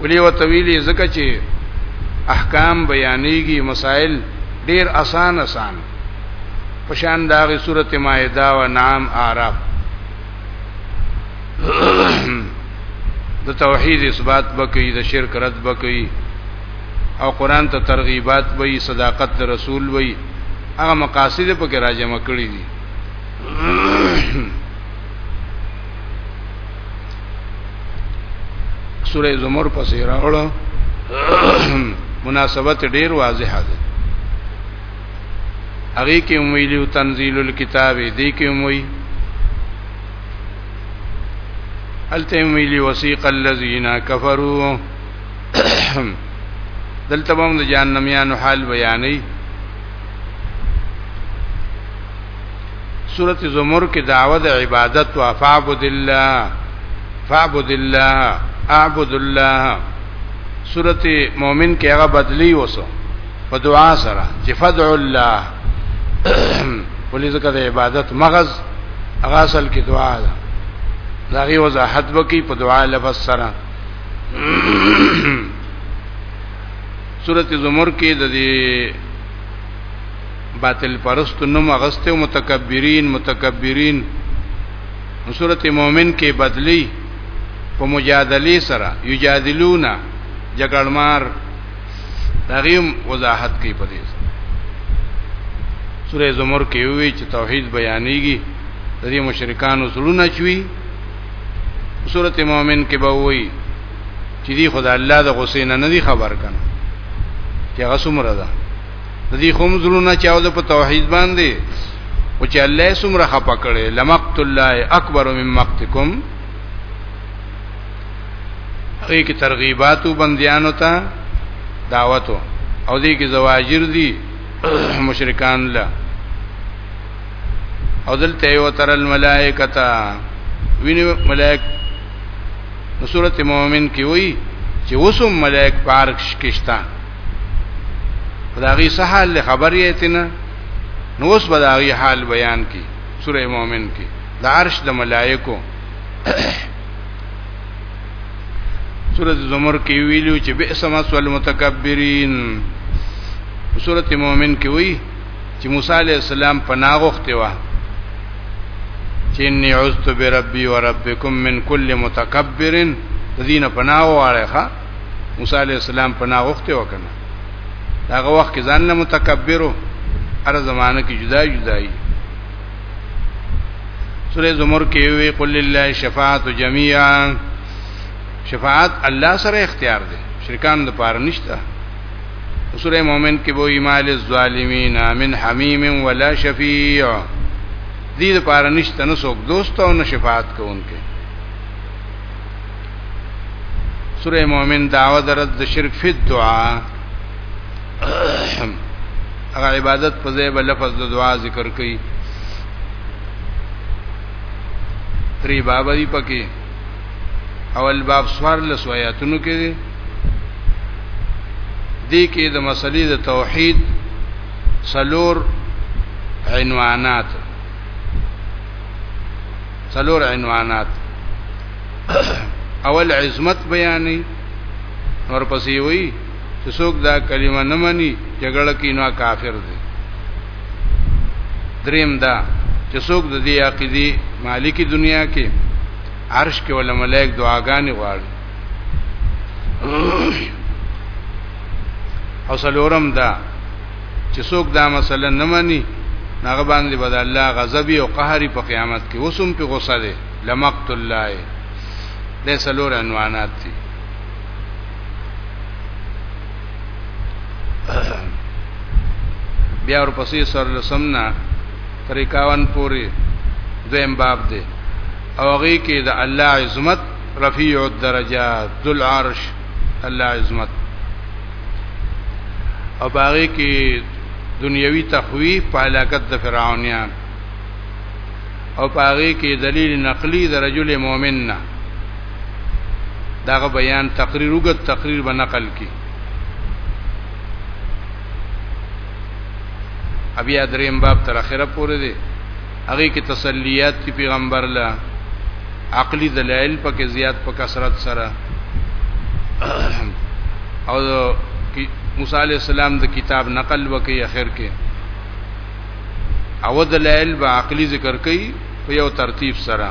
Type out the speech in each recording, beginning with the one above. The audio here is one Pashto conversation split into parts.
ولي وتویلی زکه چې احکام بیانېږي مسائل ډیر اسان اسان پشان داغه سورته مائده او نعام اعراف د توحید اثبات بکې د شرک رد بکې او قران ته ترغیبات وې صداقت د رسول وې هغه مقاصد په کې راجمه کړې دي سوره زمر پسې راوړو مناسبت ډیر واضح ده هغه کې ویلو تنزيل الكتاب دې کې وی الته ویلي وسیق الذين كفروا دلته هم د جهنميانو حال بیانې سورت زمر کې دعوه د عبادت او فعبد الله فعبد الله اعبد الله سورت مؤمن کې هغه بدلی وسو په دعا سره چې فدع الله ولې ځکه د عبادت مغز هغه اصل کې دعا ده دا غي وضاحت وکي په دعا لفظ سره سورت زمر کې د دې باطل پرست نوم غسته او متکبرین متکبرین سورت مومن کې بدلی په مجادله سره یجادلونا جګړمار دغیم وضاحت کوي په دې سورې زمر کې وی چې توحید بیانېږي د دې مشرکانو زړونه چوي سورته مؤمن کې به وایي چې دی خدای الله د غصې نه نه دی خبر کنه چې هغه څومره ده د دې خوم زړونه چاو د په توحید باندې او چې الله یې څومره خپه کړي لمقت الله اکبر من مقتکم هغه کې ترغیبات او بندیانو ته دعوت او دې کې زواجر دي مشرکان له او دلته یو تر الملائکتا ویني ملائک نو سورت مومن کې وایي چې وسوم ملائک پارک شکشتا خدای سهال خبر یې تنه نو اوس به دا غي حال بیان کی سوره مؤمن کې د عرش د ملائکو سوره زمر کې ویلو چې بئس مسول متکبرین سوره مؤمن کې وی چې موسی علی السلام پناه غوښته و چې انی عذت بربی و ربکم من کل متکبر دینه پناه واړه موسی علی السلام پناه غوښته وکنه داغه وخت کې ځان له متکبرو هر زمانه کې جدا جدای سورې زمر کې وی قل لله شفاعت جميعا شفاعت الله سره اختیار دی شرکان د پاره نشته سوره مؤمن کې وایي مال الظالمین من حمیم ولا شفیع دې لپاره نشته نو څوک دوست او نه شفاعت کوونکې سوره مؤمن دعوه درد د شرک فی دعا هغه عبادت په ځای بل لفظ د دعا ذکر کړي تری باب دی پکې اول باب سوار لسویاتونو کې دې کې د مسلې د توحید څلور عنوانات څلور عنوانات اول عظمت بیانې نور پسې وی چې څوک دا کلمه نه مني جګړه کې نو کافر دی دریم دا چې څوک د دې عقیدې مالکی دنیا کې عرش کې ول ملائک دعاګانې غواړي او سلورم دا چې څوک دا مسله نه مني هغه باندې بد الله غضب او قهر په قیامت کې وسوم په غصه ده لمقت الله د سلور عنوانات دي بیا ورپسې سر لسمنا تر 51 پورې دویم باب دی او هغه کې د الله عظمت رفیع الدرجات ذو العرش الله عظمت او باغی کې دنیوي تخویف په علاقت د فرعونیان او باغی کې دلیل نقلی د رجل مؤمن نه داغه بیان تقریر وګت تقریر به نقل کی ابي ادریم باب تر اخره پورې دی هغه کې تسلیات دی پیغمبر لا عقلی دلایل پکې زیات په کثرت سره او موسی علی السلام د کتاب نقل وکي اخر کې او دلایل به عقلی ذکر کوي په یو ترتیب سره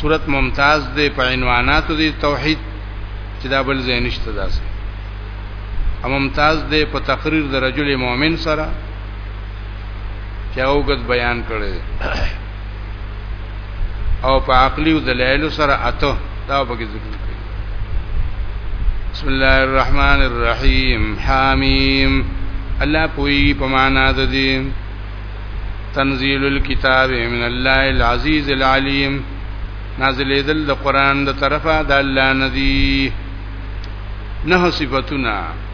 صورت ممتاز دی په عنواناتو دی توحید چې دا بل ځای نشته داسې ممتاز دی په تقریر د رجل مؤمن سره چا وګت بیان کړي او په عقلی او دلایل سره اته دا په کې ذکر کړي بسم الله الرحمن الرحیم حامیم الله پوری په معنا د دې تنزيل الكتاب من الله العزيز العليم نازل دل د قران د طرفه د الله ندي نه صفاتنا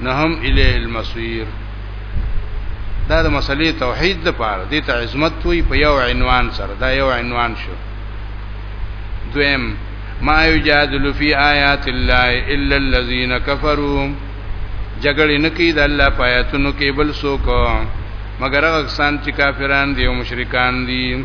نه هم الیه المصیر دا د مسلې توحید د پاره دې ته عظمت وي په یو عنوان سره دا یو عنوان شو دویم ما یجادل فی آیات الله الا الذین کفروا جګړې نه کوي د الله په آیاتونو کې بل څوک مگر هغه کسان چې کافران دي او مشرکان دي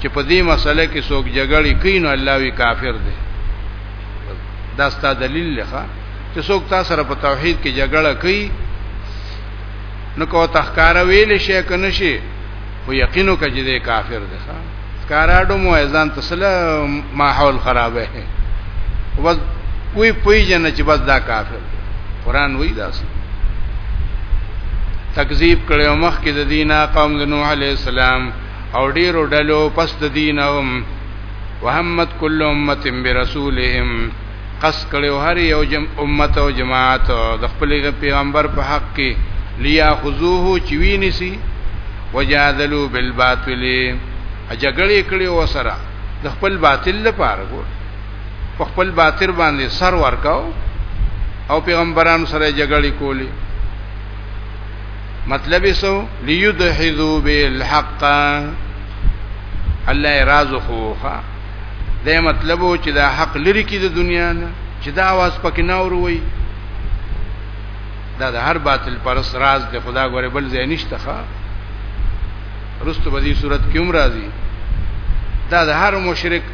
چې په دې مسله کې څوک جګړې کوي نو الله وی کافر دی دا ستا دلیل لخوا چې څوک تاسو سره په توحید کې جګړه کوي نو کو تخکار ویل شي کنه شي خو یقینو کې چې دی کافر دی ښا کاراډو مو ایزان تسله ماحول خرابه ہے وز وی پوی جن چې بس دا کافر قران وی دا سي تکذیب کړو مخ کې د دینه قوم د نوح علی السلام او ډیرو ډلو پس د دینهم وهمت کل امه برسولهم قص کړو هر یو جم امت او جماعت د خپل پیغمبر په حق کې لیا خذوه چوینی سی وجادلوا بالباطل اجګړې کړي وسره د خپل باطل لپاره ګور په خپل باطل باندې سر ورکاو او پیغمبرانو سره جګړې کولی مطلب یې سو لیدحذو بالحق الله راز خوخه دا مطلب و چې دا حق لري کې د دنیا نه چې دا आवाज پکې نه وروي دا د هر باطل پر راز د خدا غره بل ځای نشته ښا رستو بدی صورت کې هم راځي دا د هر مشرک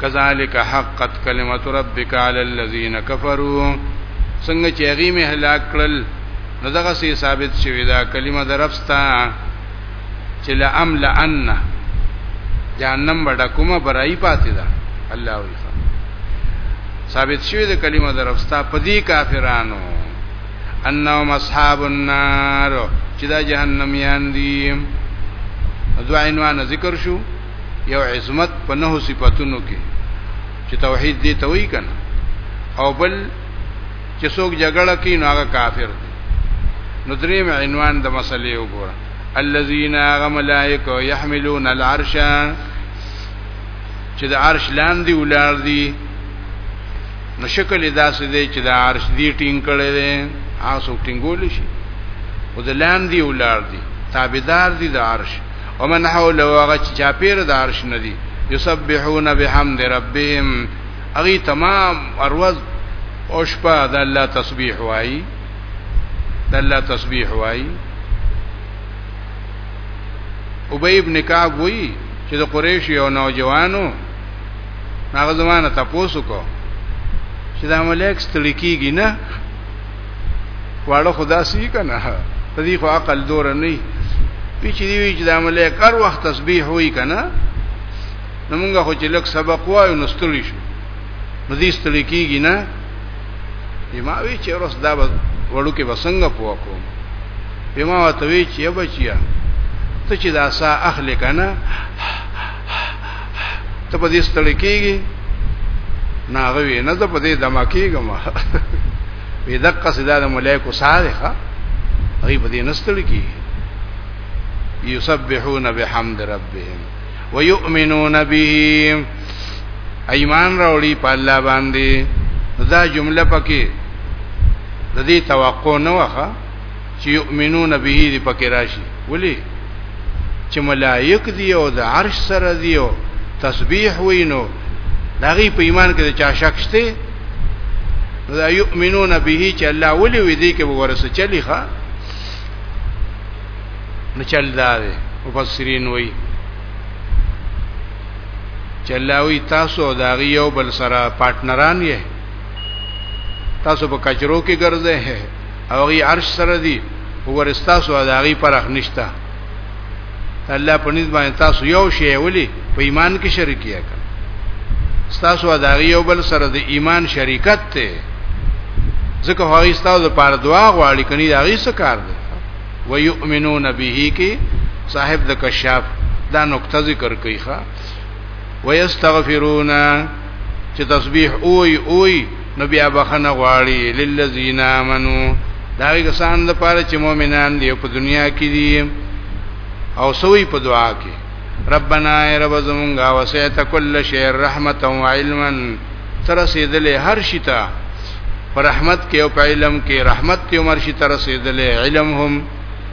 کذالک حقت کلمت ربک علی الذین کفروا څنګه چې هغه می هلاک کړل نو دغه سي ثابت شوی دا کلمه درپستا چې لام لان جهنم بڑا کومه برای پاتې ده الله وی ثابت شوی دا کلمه درپستا پدی کافرانو انهم اصحاب النار چې دا جهنميان دي دوه عنوان ذکر شو یو عظمت په نه صفاتونو کې چې توحید دې ته وایي کنه او بل چې څوک جګړه کوي نو هغه کافر دی نو دریم عنوان د مسلې وګوره الذين غملائکه يحملون العرش چې د عرش لاندې ولار دي نو شکل داسې دی چې د عرش دی ټینګ کړي دي هغه څوک ټینګول شي او د لاندې ولار دي تابعدار دي د عرش ومن حول واغ چې چاپیر د عرش ندي یسبحون بحمد ربهم اغي تمام اروز او شپه د الله تسبیح وایي د الله تسبیح وایي ابی ابن کعب وی چې د قریش یو نوجوانو هغه زمانه تاسو کو چې دا ملک ستړي کیږي نه واړه خدا سي کنه په دې خو عقل دور نه پیچ دی وی چې د عملې کار وخت تسبیح وای کنه نو موږ خو چې لک سبق وایو نو ستړي شو نو دې ستړي کیږي نه یما وی چې ورس دا وړو کې بسنګ پوه کوم یما وتوی چې بچیا ته چې دا سا اخلي کنه ته په دې ستړي کېږي ناغوي نه ته په دې دما کېږم وی دقه صدا د ملائکو ساره ښه هغه په دې نستړي کېږي یسبحون بحمد ربهم ويؤمنون به ایمان راوړي په الله باندې دا جمله پکې د دې توقع نه وخه چې یؤمنون به دې پکې راشي ولی چې ملائک دی او د عرش سره دی او تسبیح وینو دغه په ایمان کې چا شک شته لا یؤمنون به چې الله ولی وی دی کې ورسره چلی ښا نه چل دا دی مفسرین وی چې الله وی تاسو دا یو بل سره پارټنران یې تاسو په کچرو کې ګرځئ او غي عرش سره دي ورستا سو دا غي پرخ نشتا الله په نس باندې تاسو یو شی ولي په ایمان کې شریک یې کړ تاسو دا غي یو بل سره د ایمان شریکت ته ځکه هغه تاسو د پاره دعا غواړي کني دا غي څه کار دی ويؤمنون به کې صاحب د کشاف دا نقطه ذکر کوي ښا ويستغفرون چې تسبيح اوي اوي نو بیا بخنه غواړي للذین آمنو دا کسان د پاره چې مؤمنان دي په دنیا کې دي او سوی په دعا کې ربنا ای رب زمونږه وسعت کل شی رحمتا و علما ترسیدلې هر شي ته پر رحمت کې او په علم کې رحمت ته عمر شي ترسیدلې علم هم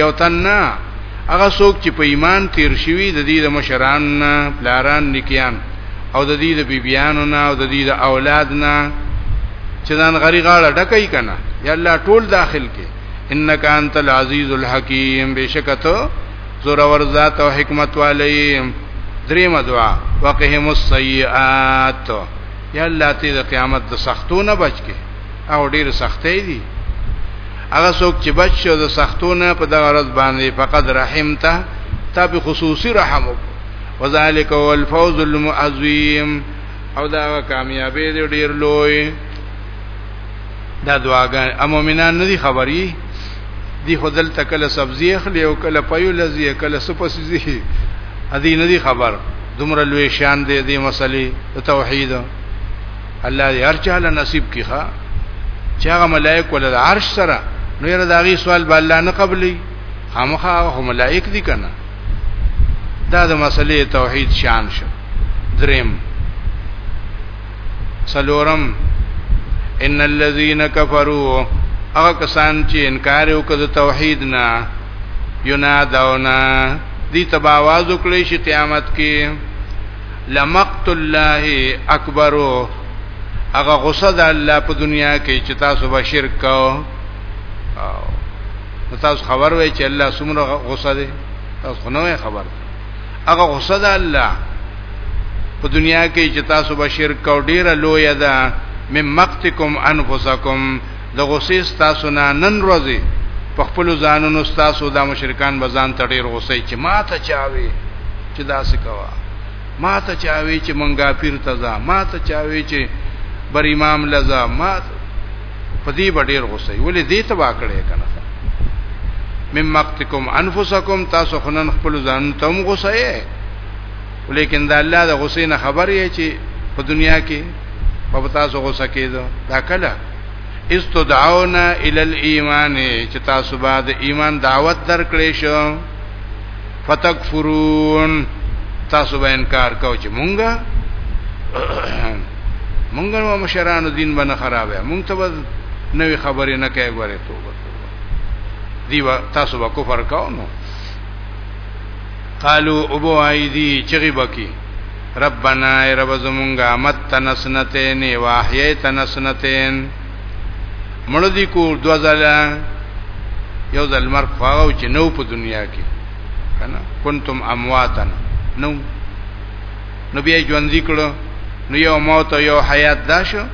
یو تننا هغه څوک چې په ایمان تیر شوی د دې د مشران نه پلاران نکیان او د دې د بیبیانو نه او د دې د اولاد نه چې ځان غری غاړه ډکای کنه یا الله ټول داخل کې انک انت العزیز الحکیم بشکته زور ور ذات او حکمت والی دریم دعا وقهم السیئات یا الله ته د قیامت د سختو نه بچ کې او ډیر سختې دي هغه څوک چې بچ شو د سختونه په دغه ورځ باندې فقط رحمته تا په خصوصي رحم وذالک هو الفوز المعظم او دا کامیابی دی ډیر لوی دا دعاګان امومنان نه دي خبري دی خدل تکله سبزی اخلي او کله پيو لذي کله سپسزي ادي نه دي خبر دومره لوی شان دی د مسلې توحید الله دې هر چا له نصیب کی ښا چې هغه ملائک ول د عرش سره نو یې داغي سوال به الله نه قبلې خامخا هغه ملائک دي کنه دا د مسلې توحید شان شو دریم سلورم ان الذين كفروا هغه کسان چې انکار وکړ د توحید نه ینا داونا دی تباواز وکړي شي قیامت کې لمقت الله اکبر هغه غصه د الله په دنیا کې چې تاسو به شرک کاو او تاسو خبر وای چې الله څومره غصه دی تاسو نه وای خبر هغه غصه د الله په دنیا کې چې تاسو به شرک کاو ډیره لوی ده مم مقتکم انفسکم د غصې تاسو نه نن ورځې په خپل ځانونو تاسو د مشرکان بزان ته ډیر غصې چې ما ته چاوي چې دا څه کوا ما ته چاوي چې منګا پیر ته ځه ما ته چاوي چې بر امام لزا ما په دې ډیر غصې ولې دې تبا کړې کنه مم مقتکم انفسکم تاسو خنن خپل ځان ته هم غصې ولیکن دا الله د غصې نه خبر یې چې په دنیا کې په تاسو غوسه کېدو دا کله استدعونا ال الايمان چې تاسو بعد ایمان دعوت درکړې شو فتکفرون تاسو به انکار کوئ چې مونږه مونږه نو مشرانو دین باندې خرابه مونږ ته بس نوې خبرې نه کوي غواړي توبه دی تاسو به کفر کوئ قالو ابو عیدی چغی بکی ربنا ای رب زمونږه مت تنسنتین واحیی تنسنتین مړ دی کو دو ځله یو ځل مرګ خواو چې نو په دنیا کې کنه کنتم امواتن نو نو بیا ژوند کړو نو یو موت او یو حیات دا شو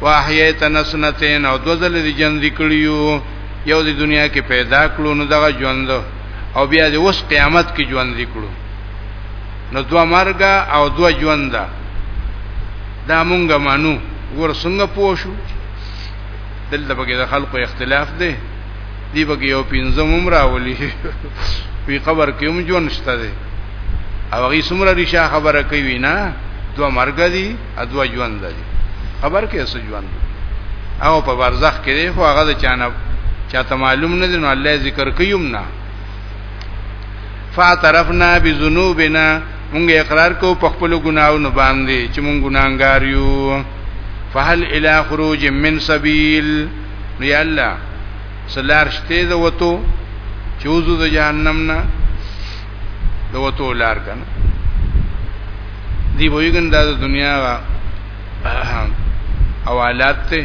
واحییت نسنتین او دو ځله دی ژوند کړیو یو د دنیا کې پیدا کړو نو دغه ژوند او بیا د اوس قیامت کې ژوند لیکلو نو دوا مرګ او دوا ژوند دا دا مونږه مانو ور څنګه پوښو دلته پکې د خلکو اختلاف دی دی پکې یو پینځم هم راولي په قبر کې هم ژوند شته دی او هغه څومره ریشه خبره کوي نه دوا مرګ دی ادو ژوند دی خبر کې څه ژوند او په برزخ کې دی خو هغه چانه چاته معلوم نه دی نو الله ذکر کوم نه فاعترفنا بذنوبنا مونږ اقرار کو په خپل ګناونو باندې چې مونږ ګناګار یو فهل الى خروج من سبيل یا الله سلارشته د وته چوزو د جهنم نه د وته لار کنه دی ویګن د دنیا او حالات ته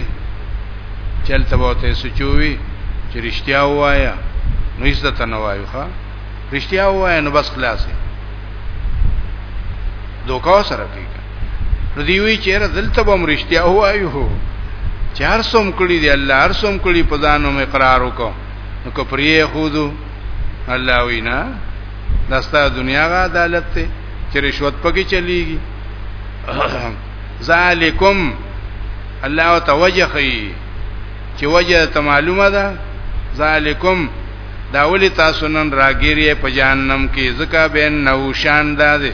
چلته وته سچوي چې رښتیا وایا نو هیڅ ته نه وایو ښا رښتیا وایا نو بس خلاصې دوکا سره کوي نو دی وی چې را دلته به مرشتیا وایو چار سوم کړي دی الله هر سوم کړي په ځانو مې قرار وکړو نو کپریه خودو الله وینا دستا دنیا غا عدالت ته چې رشوت پکې چلیږي ذالکم الله توجه کوي چې وجه ته معلومه ده ذالکم دا ولی تاسو نن راګیری په جهنم کې ځکه بین نو شان ده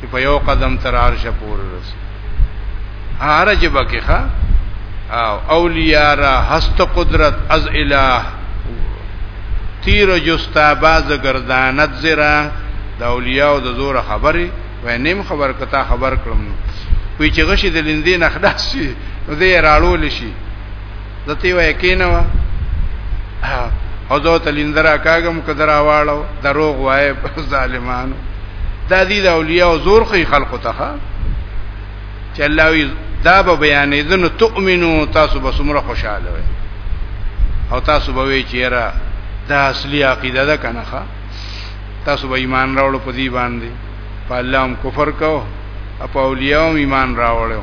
چې په یو قدم تر عرش پورې رسي هر چې بکه ښا او اولیاء را هست قدرت از الہ تیر جستا باز گردانت زرا د اولیاء او د زور خبري و نیم خبر کتا خبر کړم وی چې غشي د لندې نخلاص شي نو دې راړول شي دتی وای کینوا او زه تلیندرا کاګم کدرا واړو دروغ وای ظالمانو دا دي د اولیاء او زور خي خلقو ته چې الله وی دا به بیانې دنو تؤمنو تاسو به سمره خوشاله وي او تاسو به وی چیرې دا اصلي عقیده ده کنه تاسو به ایمان راوړو په دې باندې په الله هم کفر کو او په اولیاء هم ایمان راوړو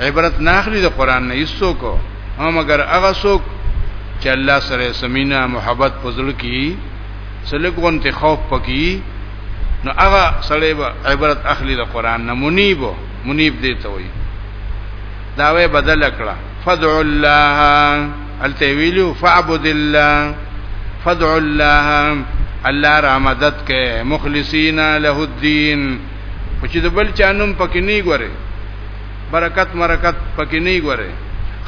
عبرت ناخلی د قران نه ایسو کو هم مگر هغه څوک چې الله سره سمینا محبت پزړ کی سلګون ته خوف پکی نو هغه سړی به عبرت اخلي د قران نه منیب منیب دی ته وي دا وی بدل کړه فدع الله الته ویلو فعبد الله فدع الله الله را مدد کې مخلصین له الدين خو چې د بل چا نوم پکې نه ګوره برکت مرکت پکې نه ګوره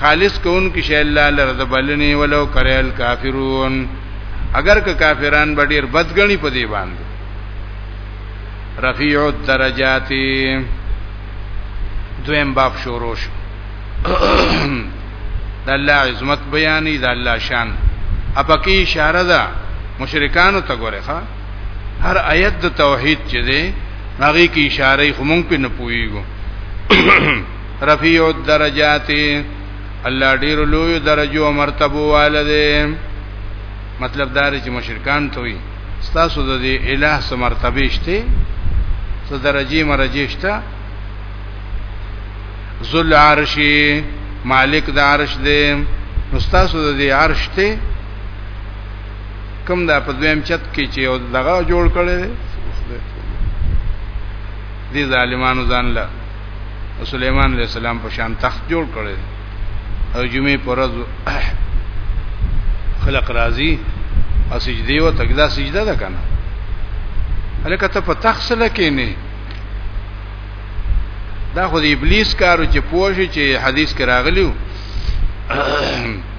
خالص کون کې شی الله لره د بلنې ولو کریل کافرون اگر که کافران به ډیر بدګنی په دی باندې رفیع الدرجات دویم باب شروع شو د الله عظمت بیانې د الله شان اپکی اشاره ده مشرکانو ته ګوره ښا هر آیت د توحید چې دی هغه کې اشاره خو مونږ په نه پويګو رفیع الدرجات الله ډیر لوی درجو او مرتبه والده مطلب دا چې مشرکان ته وي ستاسو د دې الٰه سم مرتبه شته څه درجه مرجه شته ذل عرشی مالک د عرش دی نو ستاسو د دې عرش ته کوم دا په دویم چت کې چې یو دغه جوړ کړي دي ظالمانو ځان له سليمان عليه السلام په شان تخت جوړ کړي او جمعې پرز خلق راضي او سجدي او تکدا سجده ده کنه الکه ته په تخت سره کې نه دا خو د ابلیس کارو چې پوه شي چې حدیث کې راغلیو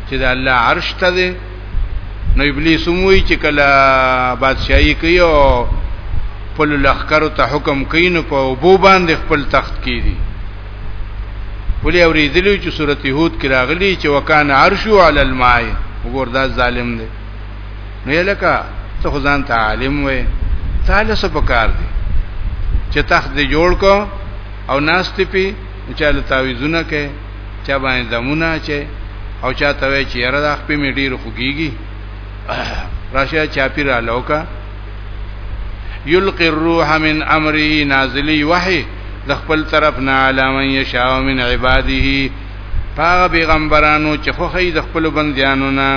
چې د الله عرش ته دی نو ابلیس موي چې کله بادشاہي کوي او خپل لخرو ته حکم کوي نو په وبو باندې خپل تخت کیږي ولې اوریدلو چې سورته هود کې راغلي چې وکانه عرشو علی الماء وګور دا ظالم دی نو لکه ته خدان ته عالم وې تعالی څه پکار دی چې تخت دې جوړ کو او ناست پی چاله تعویذونه کوي چا باندې دمونه چي او چا ته وی چې یاره د خپې می ډیر خوګيږي راشه چا پیر الوکا یلقی الروح من امره نازلی وحی د خپل طرف نه علامه یشاء من عباده پاغه پیغمبرانو چې خوخی د خپل بندیانو نه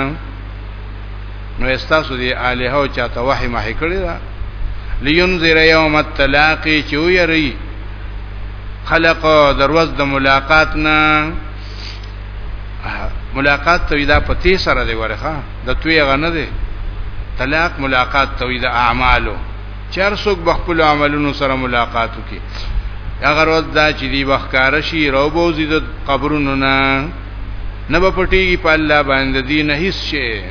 نو استاسو دی الہ او چاته وحی ما کړی دا لینذر یوم التلاقی چې ویری خلق دروز د ملاقات نه ملاقات ته دا پتی سره دی ورخه د توی غنه دی طلاق ملاقات ته د اعمالو چر څوک بخپل عملونو سره ملاقات وکي اگر ود دا چې دی بخکار شي روبو زید قبرونو نه نه پټیږي په الله باندې دی نه هیڅ شي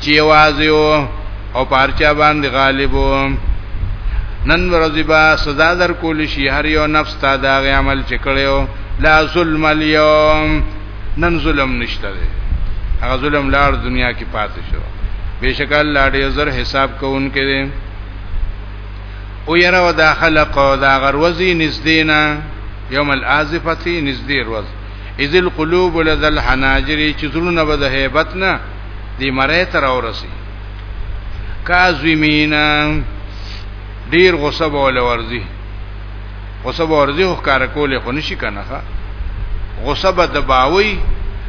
چې یوازې او پارچا باندې غالب نن ورځې با سزا در کول شي هر یو نفس تا دا غي عمل چې کړو لا ظلم اليوم نن ظلم نشته دی هغه ظلم لار دنیا کې پاتې شو بشک الله دې زر حساب کوونکې دی او یره و دا خلق او دا غروزی نزدینا یوم الازفتی نزدی روز اذ القلوب لذل حناجری چزرونه به د hebat نه دی مړې تر اورسي کاظمین ډیر غصه بوله ورزي غصه ورزي خو کار کولې خو نشي کنه غصه به دباوي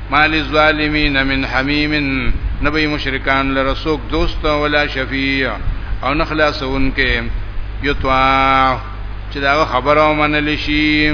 مال الظالمین من حمیم نبی مشرکان لرسوک دوست ولا شفیع او نخلاصون کې یتوا چې دا خبره ومنل شي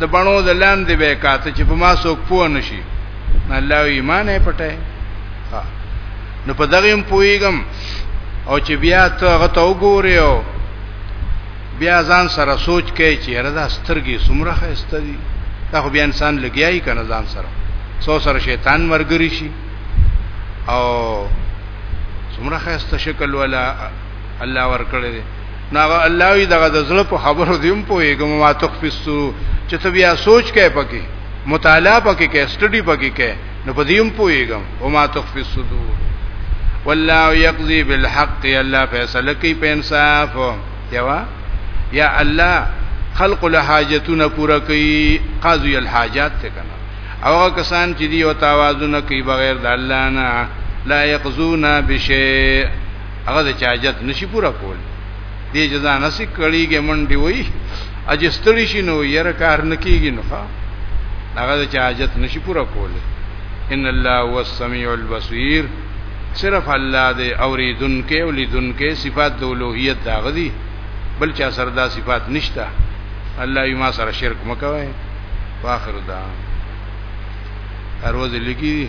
د بڼو د لاندې به کاته چې په ما څوک پوه نشي الله ایمان یې پټه نو په دغه هم پوېګم او چې بیا ته هغه ته وګورې او بیا ځان سره سوچ کوي چې یاره دا سترګې څومره ښایسته دي دا خو بیا انسان لګیایي کنه ځان سره څو سره شیطان مرګري شي او څومره ښایسته شکل ولا الله ورکړي ناغه الله وی دغه د زړه په خبرو دیم پوهیږم ما تخفي سرور چې ته بیا سوچ کې پکې مطالعه پکې کې سټډي پکې کې نو په دیم پوهیږم او ما تخفي سرور والله یقضي بالحق الله فیصله کوي په انصاف یوا یا الله خلق له حاجتونه پوره کوي قاضي الحاجات ته کنه او کسان چې دی او توازن کوي بغیر د الله نه لا یقزونا بشیء هغه د چاجت نشي پورا کول دې جزا نسی کړيږي منډي وای اجستړي شي نو ير کار نکېږي نو هغه د چاجت نشي پورا کول ان الله هو السميع البصير صرف الله دې اوریدونکو او لیدونکو صفات د اولوہیت دا غدي بل چا سره دا صفات نشته الله یې ما سره شرک مکوي واخر دا اروز لګي